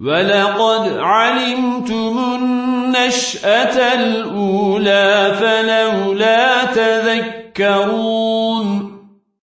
ولقد علمتم النشأة الأولى فلولا تذكرون